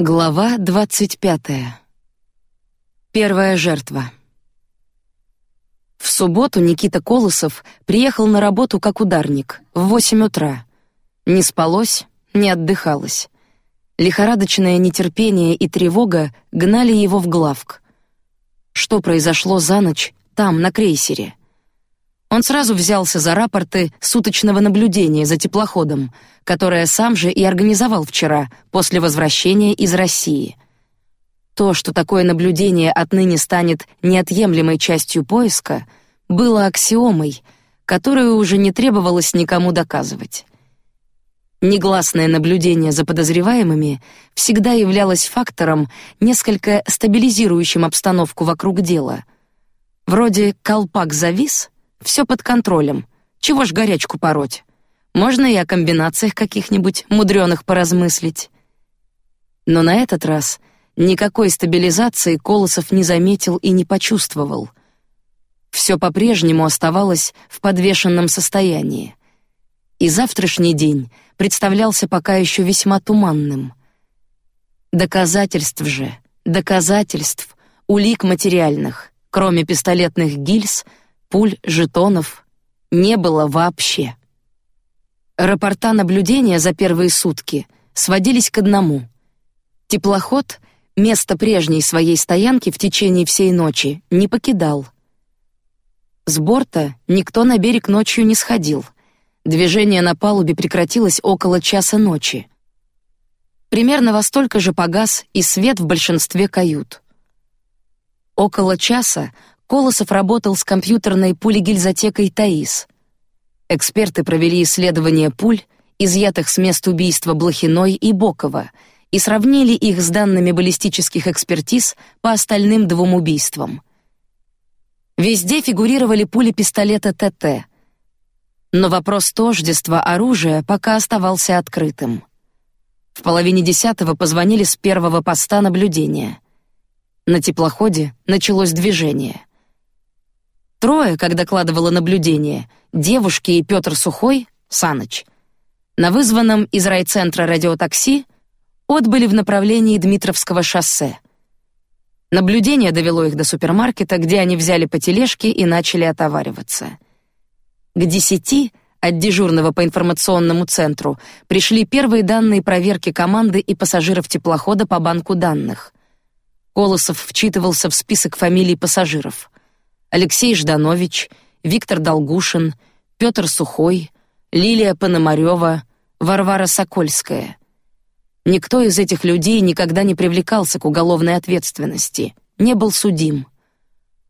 Глава двадцать пятая. Первая жертва. В субботу Никита Колосов приехал на работу как ударник в восемь утра. Не спалось, не отдыхалось. Лихорадочное нетерпение и тревога гнали его в главк. Что произошло за ночь там, на крейсере? Он сразу взялся за рапорты суточного наблюдения за теплоходом, которое сам же и организовал вчера после возвращения из России. То, что такое наблюдение отныне станет неотъемлемой частью поиска, было аксиомой, которую уже не требовалось никому доказывать. Негласное наблюдение за подозреваемыми всегда являлось фактором, несколько стабилизирующим обстановку вокруг дела. Вроде колпак завис — все под контролем. Чего ж горячку пороть? Можно и о комбинациях каких-нибудь мудреных поразмыслить. Но на этот раз никакой стабилизации Колосов не заметил и не почувствовал. Все по-прежнему оставалось в подвешенном состоянии. И завтрашний день представлялся пока еще весьма туманным. Доказательств же, доказательств, улик материальных, кроме пистолетных гильз — пуль, жетонов не было вообще. Рапорта наблюдения за первые сутки сводились к одному: теплоход место прежней своей стоянки в течение всей ночи не покидал. С борта никто на берег ночью не сходил. Движение на палубе прекратилось около часа ночи. Примерно во столько же погас и свет в большинстве кают. Около часа Колосов работал с компьютерной пулегильзотекой ТАИС. Эксперты провели исследование пуль, изъятых с мест убийства Блохиной и Бокова, и сравнили их с данными баллистических экспертиз по остальным двум убийствам. Везде фигурировали пули пистолета ТТ. Но вопрос тождества оружия пока оставался открытым. В половине десятого позвонили с первого поста наблюдения. На теплоходе началось движение. Трое, как докладывало наблюдение, девушки и Петр Сухой, Саныч, на вызванном из райцентра радиотакси отбыли в направлении Дмитровского шоссе. Наблюдение довело их до супермаркета, где они взяли по тележке и начали отовариваться. К десяти от дежурного по информационному центру пришли первые данные проверки команды и пассажиров теплохода по банку данных. Колосов вчитывался в список фамилий пассажиров. Алексей Жданович, Виктор Долгушин, Петр Сухой, Лилия Пономарева, Варвара Сокольская. Никто из этих людей никогда не привлекался к уголовной ответственности, не был судим.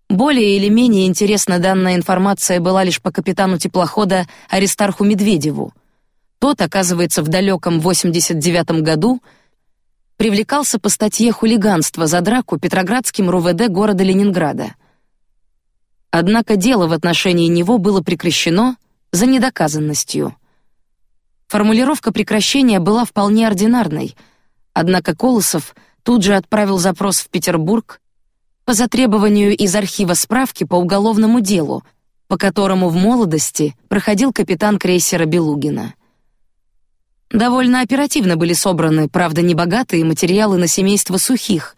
Более или менее интересна данная информация была лишь по капитану теплохода Аристарху Медведеву. Тот, оказывается, в далеком 89 году привлекался по статье хулиганство за драку Петроградским РУВД города Ленинграда. Однако дело в отношении него было прекращено за недоказанностью. Формулировка прекращения была вполне ординарной, однако Колосов тут же отправил запрос в Петербург по затребованию из архива справки по уголовному делу, по которому в молодости проходил капитан крейсера Белугина. Довольно оперативно были собраны, правда, небогатые материалы на семейство Сухих —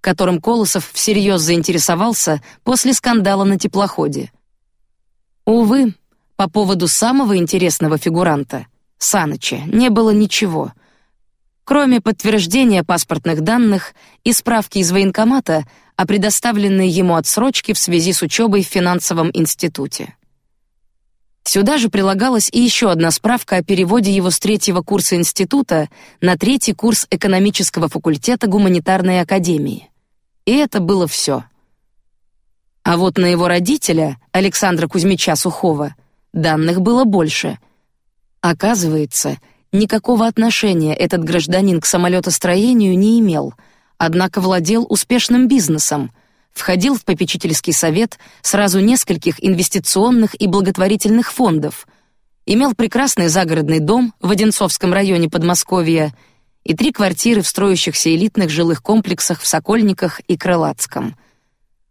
которым Колосов всерьез заинтересовался после скандала на теплоходе. Увы, по поводу самого интересного фигуранта, Саныча, не было ничего, кроме подтверждения паспортных данных и справки из военкомата о предоставленной ему отсрочке в связи с учебой в финансовом институте. Сюда же прилагалась и еще одна справка о переводе его с третьего курса института на третий курс экономического факультета гуманитарной академии. И это было все. А вот на его родителя, Александра Кузьмича Сухого, данных было больше. Оказывается, никакого отношения этот гражданин к самолетостроению не имел, однако владел успешным бизнесом — входил в попечительский совет сразу нескольких инвестиционных и благотворительных фондов, имел прекрасный загородный дом в Одинцовском районе Подмосковья и три квартиры в строящихся элитных жилых комплексах в Сокольниках и Крылатском.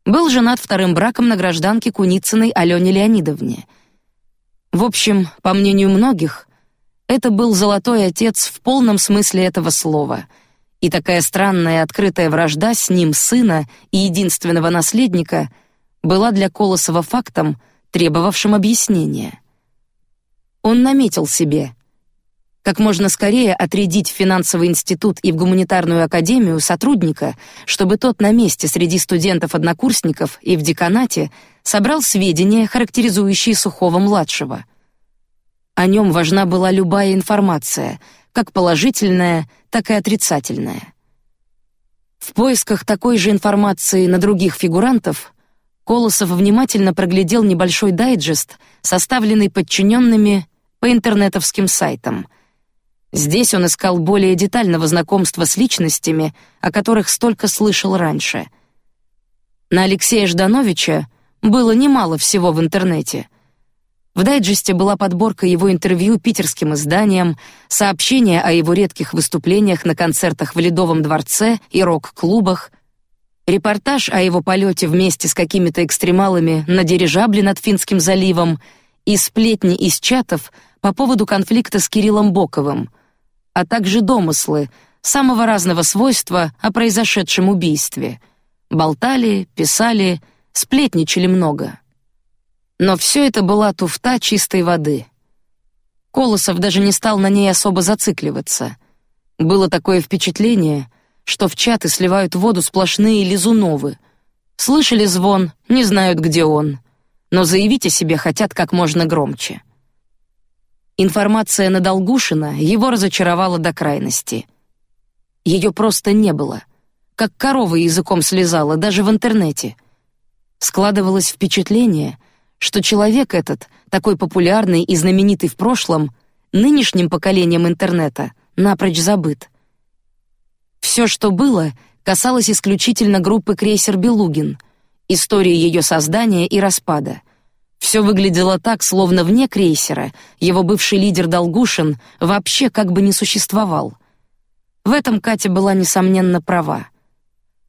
Был женат вторым браком на гражданке Куницыной Алене Леонидовне. В общем, по мнению многих, это был золотой отец в полном смысле этого слова — И такая странная открытая вражда с ним сына и единственного наследника была для Колосова фактом, требовавшим объяснения. Он наметил себе как можно скорее отрядить в финансовый институт и в гуманитарную академию сотрудника, чтобы тот на месте среди студентов-однокурсников и в деканате собрал сведения, характеризующие Сухого младшего. О нем важна была любая информация, как положительная, так и отрицательная. В поисках такой же информации на других фигурантов Колосов внимательно проглядел небольшой дайджест, составленный подчиненными по интернетовским сайтам. Здесь он искал более детального знакомства с личностями, о которых столько слышал раньше. На Алексея Ждановича было немало всего в интернете. В дайджесте была подборка его интервью питерским изданиям, сообщения о его редких выступлениях на концертах в Ледовом дворце и рок-клубах, репортаж о его полете вместе с какими-то экстремалами на дирижабле над Финским заливом и сплетни из чатов по поводу конфликта с Кириллом Боковым, а также домыслы самого разного свойства о произошедшем убийстве. Болтали, писали, сплетничали много. Но все это была туфта чистой воды. Колосов даже не стал на ней особо зацикливаться. Было такое впечатление, что в чаты сливают воду сплошные лизуновы. Слышали звон, не знают, где он, но заявить о себе хотят как можно громче. Информация на Долгушина его разочаровала до крайности. Ее просто не было, как корова языком слезала даже в интернете. Складывалось впечатление, что человек этот, такой популярный и знаменитый в прошлом, нынешним поколением интернета напрочь забыт. Все, что было, касалось исключительно группы крейсер Белугин, истории ее создания и распада. Все выглядело так, словно вне крейсера его бывший лидер Долгушин вообще как бы не существовал. В этом Катя была несомненно права.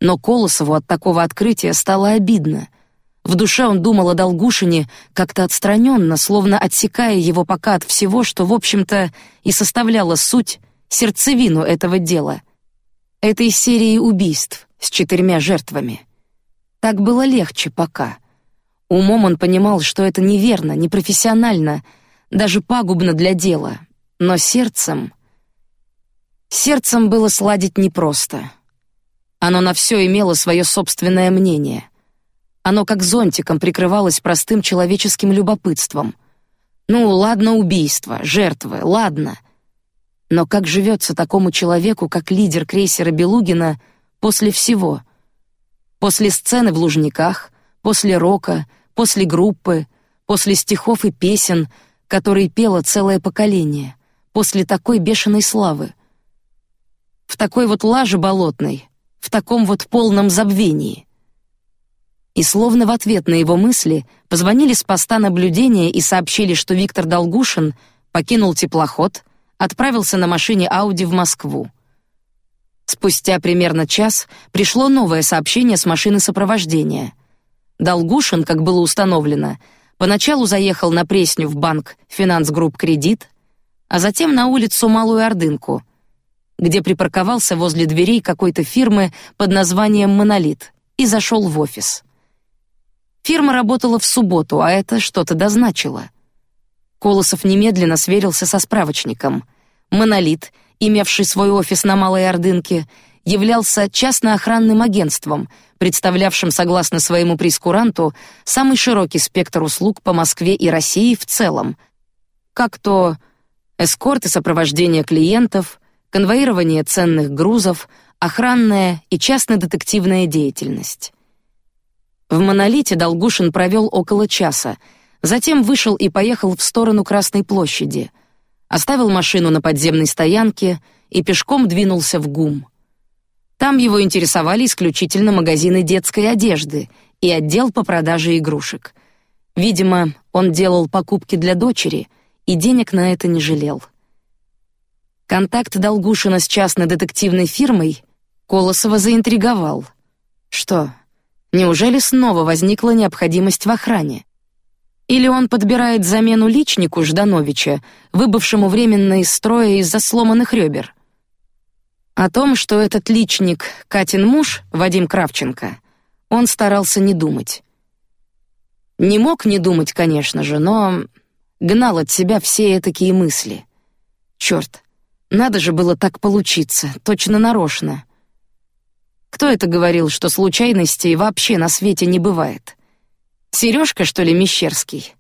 Но Колосову от такого открытия стало обидно. В душе он думал о Долгушине как-то отстраненно, словно отсекая его пока от всего, что в общем-то и составляло суть, сердцевину этого дела, этой серии убийств с четырьмя жертвами. Так было легче пока. Умом он понимал, что это неверно, непрофессионально, даже пагубно для дела, но сердцем... Сердцем было сладить непросто. Оно на все имело свое собственное мнение. Оно как зонтиком прикрывалось простым человеческим любопытством. Ну, ладно, убийство, жертвы, ладно. Но как живется такому человеку, как лидер крейсера Белугина, после всего? После сцены в Лужниках, после рока, после группы, после стихов и песен, которые пело целое поколение, после такой бешеной славы. В такой вот лаже болотной, в таком вот полном забвении. И словно в ответ на его мысли позвонили с поста наблюдения и сообщили, что Виктор Долгушин покинул теплоход, отправился на машине Ауди в Москву. Спустя примерно час пришло новое сообщение с машины сопровождения. Долгушин, как было установлено, поначалу заехал на Пресню в банк Финансгрупп Кредит, а затем на улицу Малую Ордынку, где припарковался возле дверей какой-то фирмы под названием Монолит и зашел в офис. Фирма работала в субботу, а это что-то да значило. Колосов немедленно сверился со справочником. Монолит, имевший свой офис на Малой Ордынке, являлся частно-охранным агентством, представлявшим, согласно своему прескуранту, самый широкий спектр услуг по Москве и России в целом, как то эскорт и сопровождение клиентов, конвоирование ценных грузов, охранная и частно-детективная деятельность. В Монолите Долгушин провел около часа, затем вышел и поехал в сторону Красной площади, оставил машину на подземной стоянке и пешком двинулся в ГУМ. Там его интересовали исключительно магазины детской одежды и отдел по продаже игрушек. Видимо, он делал покупки для дочери и денег на это не жалел. Контакт Долгушина с частной детективной фирмой Колосова заинтриговал. Что, неужели снова возникла необходимость в охране? Или он подбирает замену личнику Ждановича, выбывшему временно из строя из-за сломанных ребер? О том, что этот личник Катин муж, Вадим Кравченко, он старался не думать. Не мог не думать, конечно же, но гнал от себя все такие мысли. Черт, надо же было так получиться, точно нарочно. Кто это говорил, что случайностей вообще на свете не бывает? Сережка, что ли, Мещерский?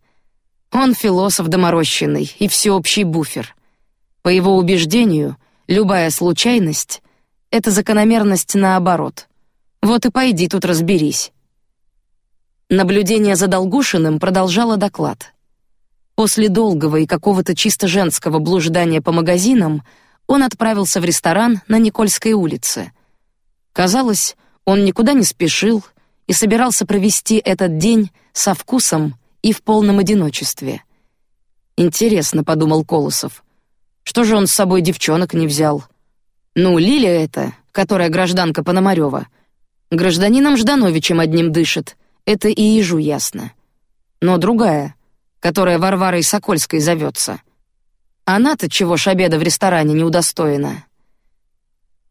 Он философ доморощенный и всеобщий буфер. По его убеждению, любая случайность — это закономерность наоборот. Вот и пойди тут разберись. Наблюдение за Долгушиным продолжало доклад. После долгого и какого-то чисто женского блуждания по магазинам он отправился в ресторан на Никольской улице. Казалось, он никуда не спешил и собирался провести этот день со вкусом и в полном одиночестве. Интересно, подумал Колосов, что же он с собой девчонок не взял? Ну, Лилия это, которая гражданка Пономарева, гражданином Ждановичем одним дышит, это и ежу ясно. Но другая, которая Варварой Сокольской зовется, она-то чего ж обеда в ресторане не удостоена.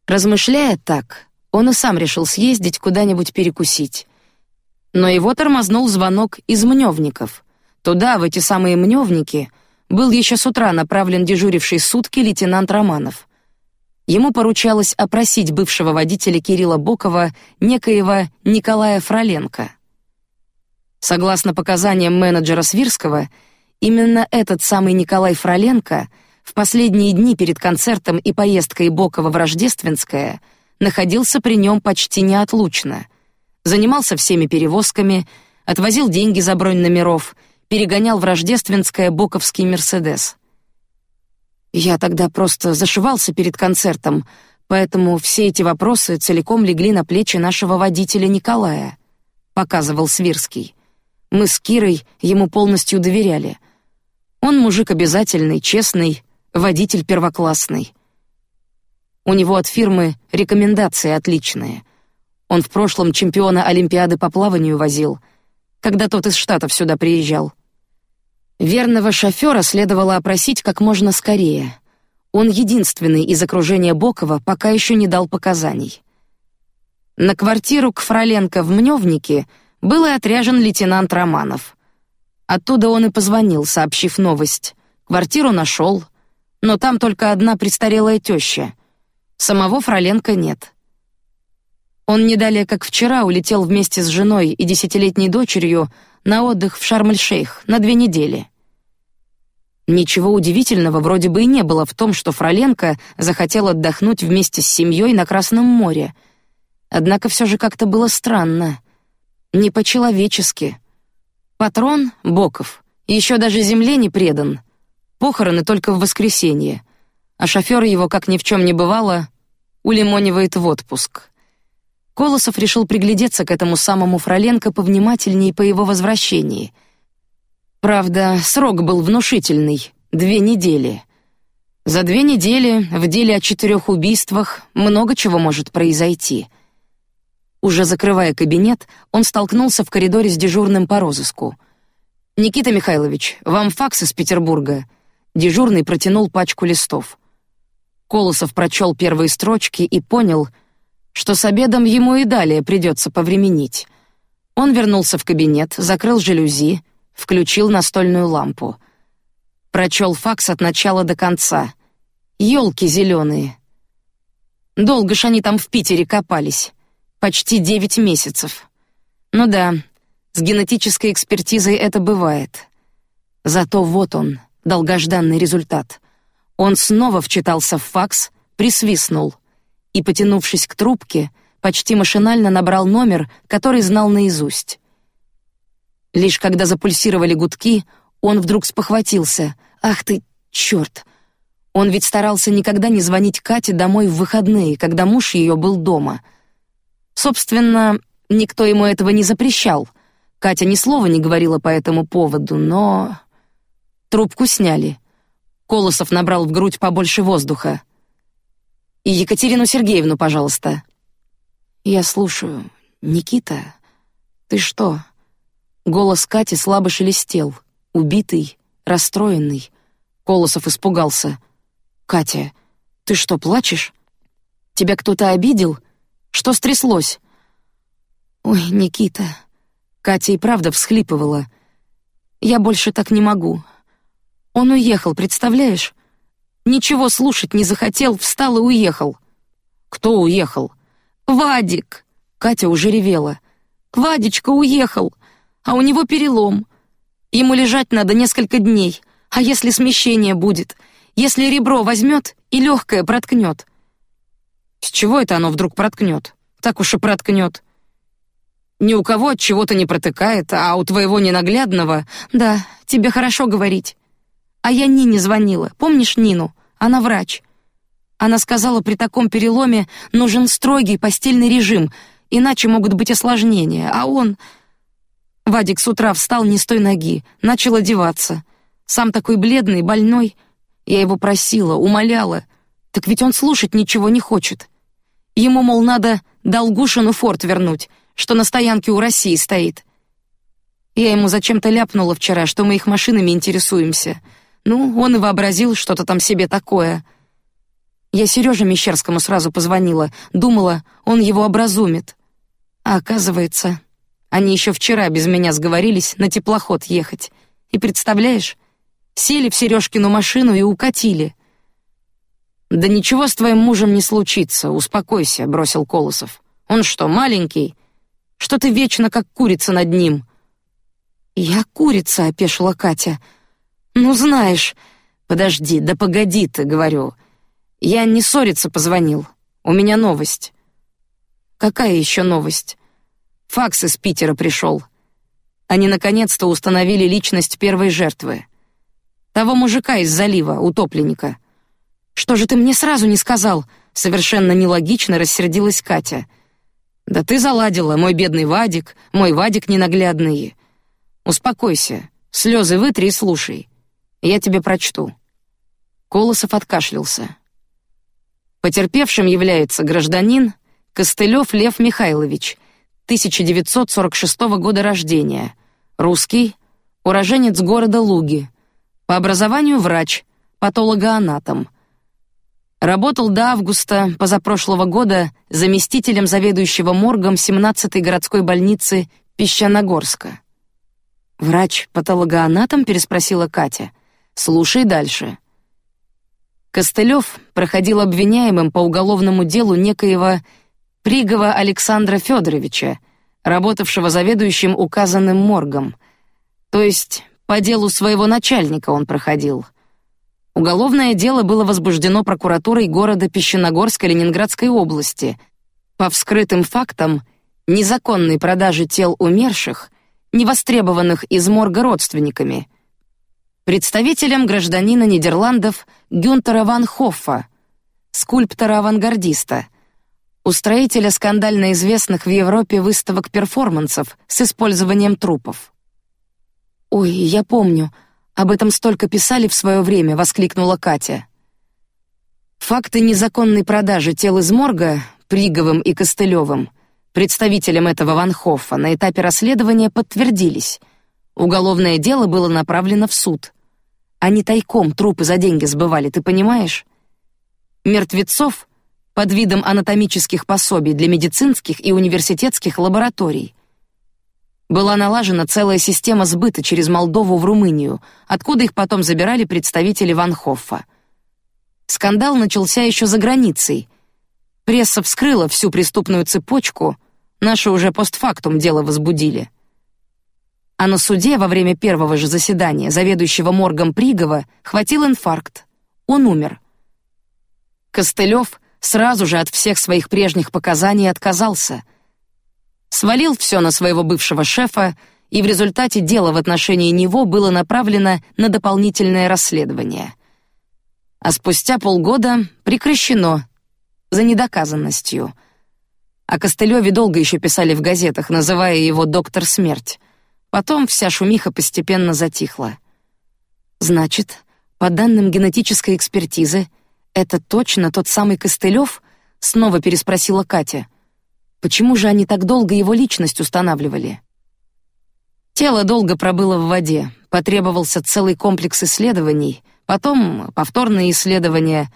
Размышляя так, он и сам решил съездить куда-нибудь перекусить. Но его тормознул звонок из мневников. Туда, в эти самые мневники, был еще с утра направлен дежуривший сутки лейтенант Романов. Ему поручалось опросить бывшего водителя Кирилла Бокова, некоего Николая Фроленко. Согласно показаниям менеджера Свирского, именно этот самый Николай Фроленко в последние дни перед концертом и поездкой Бокова в Рождественское находился при нем почти неотлучно, занимался всеми перевозками, отвозил деньги за бронь номеров, перегонял в Рождественское Боковский Мерседес. Я тогда просто зашивался перед концертом, поэтому все эти вопросы целиком легли на плечи нашего водителя Николая, показывал Свирский. Мы с Кирой ему полностью доверяли. Он мужик обязательный, честный, водитель первоклассный. У него от фирмы рекомендации отличные. Он в прошлом чемпиона Олимпиады по плаванию возил, когда тот из штатов сюда приезжал. Верного шофера следовало опросить как можно скорее. Он единственный из окружения Бокова пока еще не дал показаний. На квартиру к Фроленко в Мневнике был и отряжен лейтенант Романов. Оттуда он и позвонил, сообщив новость. Квартиру нашел, но там только одна престарелая теща. Самого Фроленко нет. Он не далее, как вчера, улетел вместе с женой и десятилетней дочерью на отдых в Шарм-эль-Шейх на две недели. Ничего удивительного вроде бы и не было в том, что Фроленко захотел отдохнуть вместе с семьей на Красном море. Однако все же как-то было странно, не по-человечески. Патрон Боков еще даже земле не предан. Похороны только в воскресенье, а шофер его, как ни в чем не бывало, улимонивает в отпуск. Колосов решил приглядеться к этому самому Фроленко повнимательнее по его возвращении. Правда, срок был внушительный — две недели. За две недели в деле о четырех убийствах много чего может произойти. Уже закрывая кабинет, он столкнулся в коридоре с дежурным по розыску. Никита Михайлович, вам факс из Петербурга. Дежурный протянул пачку листов. Колосов прочел первые строчки и понял — что с обедом ему и далее придется повременить. Он вернулся в кабинет, закрыл жалюзи, включил настольную лампу. Прочел факс от начала до конца. Елки зеленые. Долго ж они там в Питере копались. Почти девять месяцев. Ну да, с генетической экспертизой это бывает. Зато вот он, долгожданный результат. Он снова вчитался в факс, присвистнул — и, потянувшись к трубке, почти машинально набрал номер, который знал наизусть. Лишь когда запульсировали гудки, он вдруг спохватился. «Ах ты, черт!» Он ведь старался никогда не звонить Кате домой в выходные, когда муж ее был дома. Собственно, никто ему этого не запрещал. Катя ни слова не говорила по этому поводу, но... Трубку сняли. Колосов набрал в грудь побольше воздуха. И Екатерину Сергеевну, пожалуйста. Я слушаю. Никита, ты что? Голос Кати слабо шелестел, убитый, расстроенный. Колосов испугался. Катя, ты что, плачешь? Тебя кто-то обидел? Что стряслось? Ой, Никита. Катя и правда всхлипывала. Я больше так не могу. Он уехал, представляешь? Ничего слушать не захотел, встал и уехал. Кто уехал? Вадик. Катя уже ревела. Вадичка уехал, а у него перелом. Ему лежать надо несколько дней. А если смещение будет? Если ребро возьмет и легкое проткнет? С чего это оно вдруг проткнет? Так уж и проткнет. Ни у кого от чего-то не протыкает, а у твоего ненаглядного, да, тебе хорошо говорить. А я Нине звонила, помнишь Нину? Она врач. Она сказала, при таком переломе нужен строгий постельный режим, иначе могут быть осложнения. А он, Вадик с утра встал не с той ноги, начал одеваться. Сам такой бледный, больной. Я его просила, умоляла, так ведь он слушать ничего не хочет. Ему мол надо Долгушину форт вернуть что на стоянке у России стоит. Я ему зачем-то ляпнула вчера, что мы их машинами интересуемся. Ну, он и вообразил что-то там себе такое. Я Сереже Мещерскому сразу позвонила, думала, он его образумит. А оказывается, они еще вчера без меня сговорились на теплоход ехать. И представляешь, сели в Сережкину машину и укатили. Да ничего с твоим мужем не случится, успокойся, бросил Колосов. Он что, маленький? Что ты вечно как курица над ним?» «Я курица», — опешила Катя. «Ну, знаешь...» «Подожди, да погоди ты», — говорю. «Я не ссориться позвонил. У меня новость». «Какая еще новость?» «Факс из Питера пришел. Они наконец-то установили личность первой жертвы. Того мужика из залива, утопленника». «Что же ты мне сразу не сказал?» Совершенно нелогично рассердилась Катя. Да ты заладила, мой бедный Вадик, мой Вадик ненаглядный. Успокойся, слезы вытри и слушай. Я тебе прочту. Колосов откашлялся. Потерпевшим является гражданин Костылев Лев Михайлович, 1946 года рождения, русский, уроженец города Луги, по образованию врач, патологоанатом, Работал до августа позапрошлого года заместителем заведующего моргом 17-й городской больницы Песчаногорска. Врач-патологоанатом переспросила Катя. Слушай дальше. Костылев проходил обвиняемым по уголовному делу некоего Пригова Александра Федоровича, работавшего заведующим указанным моргом. То есть по делу своего начальника он проходил. Уголовное дело было возбуждено прокуратурой города Песчаногорска Ленинградской области по вскрытым фактам незаконной продажи тел умерших, невостребованных из морга родственниками, представителем гражданина Нидерландов Гюнтера ван Хоффа, скульптора-авангардиста, устроителя скандально известных в Европе выставок перформансов с использованием трупов. Ой, я помню, об этом столько писали в свое время, воскликнула Катя. Факты незаконной продажи тел из морга Приговым и Костылевым, представителям этого Ванхофа, на этапе расследования подтвердились. Уголовное дело было направлено в суд. Они тайком трупы за деньги сбывали, ты понимаешь? Мертвецов под видом анатомических пособий для медицинских и университетских лабораторий была налажена целая система сбыта через Молдову в Румынию, откуда их потом забирали представители Ван Хоффа. Скандал начался еще за границей. Пресса вскрыла всю преступную цепочку, наши уже постфактум дело возбудили. А на суде во время первого же заседания заведующего моргом Пригова хватил инфаркт. Он умер. Костылев сразу же от всех своих прежних показаний отказался — свалил все на своего бывшего шефа, и в результате дело в отношении него было направлено на дополнительное расследование. А спустя полгода прекращено за недоказанностью. О Костылеве долго еще писали в газетах, называя его доктор смерть. Потом вся шумиха постепенно затихла. Значит, по данным генетической экспертизы, это точно тот самый Костылев? Снова переспросила Катя. Почему же они так долго его личность устанавливали? Тело долго пробыло в воде, потребовался целый комплекс исследований, потом повторные исследования.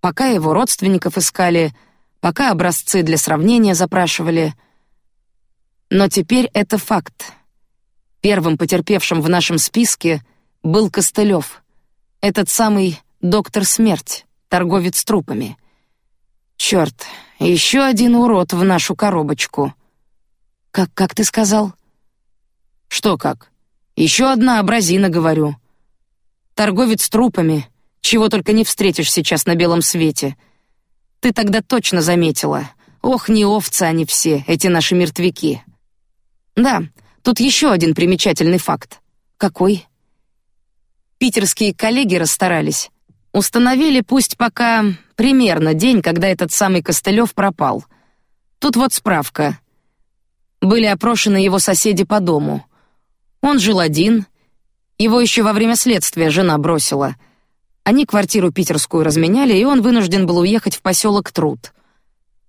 пока его родственников искали, пока образцы для сравнения запрашивали. Но теперь это факт. Первым потерпевшим в нашем списке был Костылев, этот самый доктор смерть, торговец трупами. Черт, еще один урод в нашу коробочку. Как как ты сказал? Что как? Еще одна абразина, говорю. Торговец трупами, чего только не встретишь сейчас на белом свете. Ты тогда точно заметила. Ох, не овцы они все, эти наши мертвяки. Да, тут еще один примечательный факт. Какой? Питерские коллеги расстарались. Установили, пусть пока примерно день, когда этот самый Костылев пропал. Тут вот справка. Были опрошены его соседи по дому. Он жил один. Его еще во время следствия жена бросила. Они квартиру питерскую разменяли, и он вынужден был уехать в поселок Труд.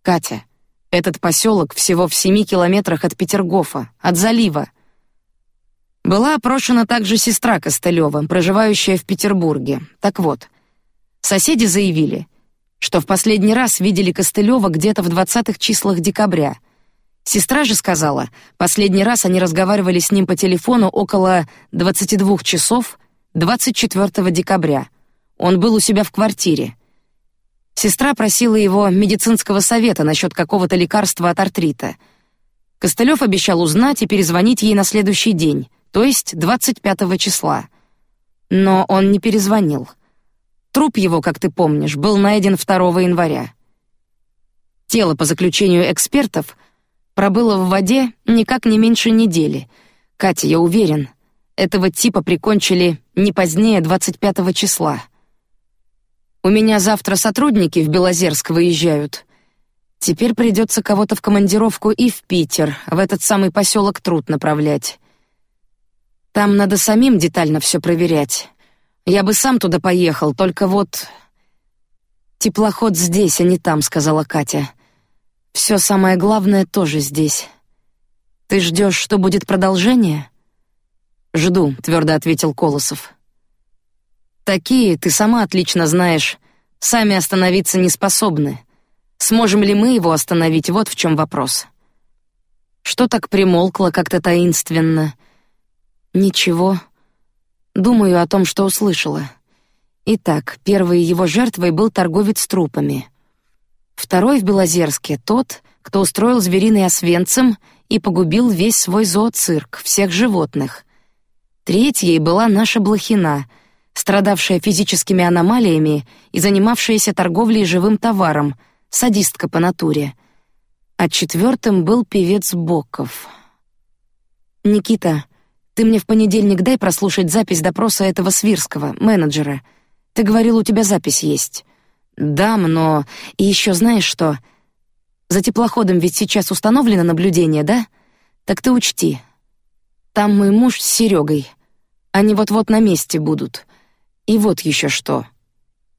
Катя, этот поселок всего в семи километрах от Петергофа, от залива. Была опрошена также сестра Костылева, проживающая в Петербурге. Так вот, соседи заявили, что в последний раз видели Костылева где-то в двадцатых числах декабря. Сестра же сказала, последний раз они разговаривали с ним по телефону около 22 часов 24 декабря. Он был у себя в квартире. Сестра просила его медицинского совета насчет какого-то лекарства от артрита. Костылев обещал узнать и перезвонить ей на следующий день, то есть 25 числа. Но он не перезвонил. Труп его, как ты помнишь, был найден 2 января. Тело, по заключению экспертов, пробыло в воде никак не меньше недели. Катя, я уверен, этого типа прикончили не позднее 25 числа. У меня завтра сотрудники в Белозерск выезжают. Теперь придется кого-то в командировку и в Питер, в этот самый поселок Труд направлять. Там надо самим детально все проверять. Я бы сам туда поехал, только вот теплоход здесь, а не там, сказала Катя. Все самое главное тоже здесь. Ты ждешь, что будет продолжение? Жду, твердо ответил Колосов. Такие, ты сама отлично знаешь, сами остановиться не способны. Сможем ли мы его остановить? Вот в чем вопрос. Что так примолкло как-то таинственно? Ничего. Думаю о том, что услышала. Итак, первой его жертвой был торговец трупами. Второй в Белозерске тот, кто устроил звериный освенцем и погубил весь свой зооцирк, всех животных. Третьей была наша Блохина — страдавшая физическими аномалиями и занимавшаяся торговлей живым товаром, садистка по натуре. А четвертым был певец Боков. Никита, ты мне в понедельник дай прослушать запись допроса этого Свирского, менеджера. Ты говорил, у тебя запись есть. Да, но и еще знаешь что? За теплоходом ведь сейчас установлено наблюдение, да? Так ты учти. Там мой муж с Серегой. Они вот-вот на месте будут. И вот еще что.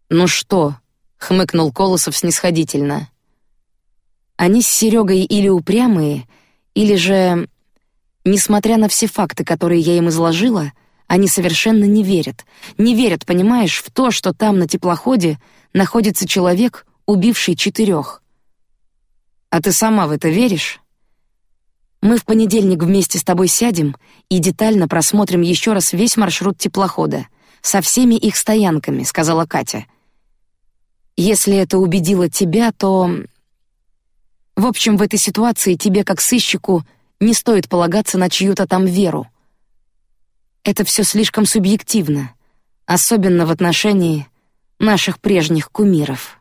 Ну что? хмыкнул Колосов снисходительно. Они с Серегой или упрямые, или же, несмотря на все факты, которые я им изложила, они совершенно не верят. Не верят, понимаешь, в то, что там на теплоходе находится человек, убивший четырех. А ты сама в это веришь? Мы в понедельник вместе с тобой сядем и детально просмотрим еще раз весь маршрут теплохода со всеми их стоянками, сказала Катя. Если это убедило тебя, то, в общем, в этой ситуации тебе как сыщику не стоит полагаться на чью-то там веру. Это все слишком субъективно, особенно в отношении наших прежних кумиров.